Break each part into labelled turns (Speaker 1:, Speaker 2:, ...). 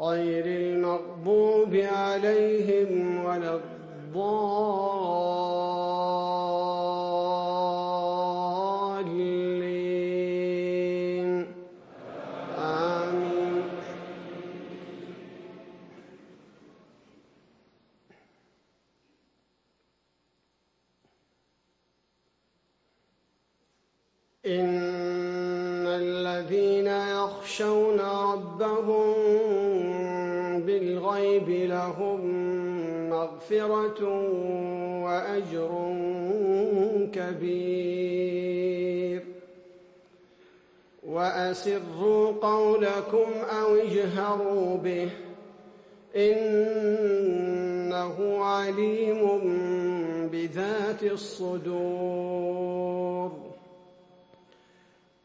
Speaker 1: غير المغضوب عليهم ولا الضالين. آمين. إن الذين يخشون بالغيب لهم مغفرة وأجر كبير. وأسروا قولكم أو اجهروا به إنه عليم بذات الصدور.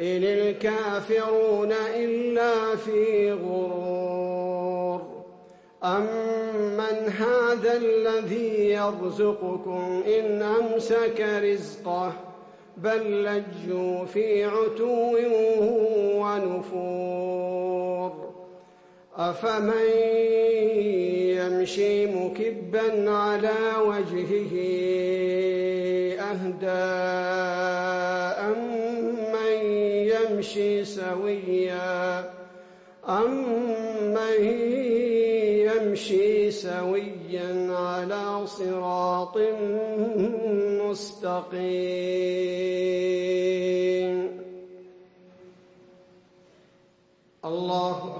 Speaker 1: إن الكافرون إلا في غرور. أمن هذا الذي يرزقكم إن أمسك رزقه بل لجوا في عتو ونفور. أفمن يمشي مكبا على وجهه أهدى يمشي سويا. أمن يمشي سويا على صراط مستقيم. الله أكبر.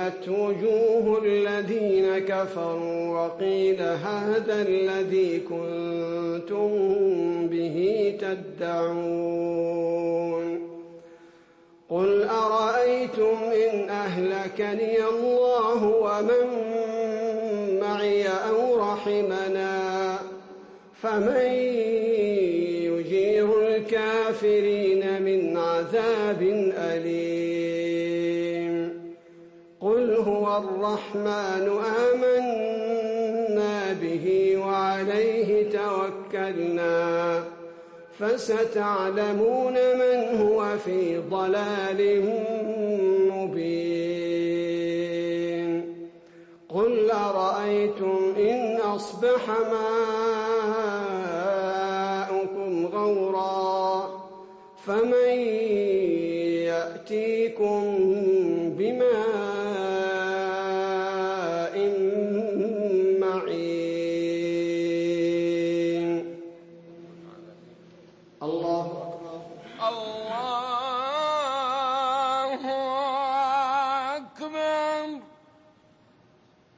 Speaker 1: سيئت وجوه الذين كفروا وقيل هذا الذي كنتم به تدعون قل أرأيتم إن أهلكني الله ومن معي أو رحمنا فمن يجير الكافرين من عذاب أليم هو الرحمن آمنا به وعليه توكلنا فستعلمون من هو في ضلال مبين قل أرأيتم إن أصبح ماؤكم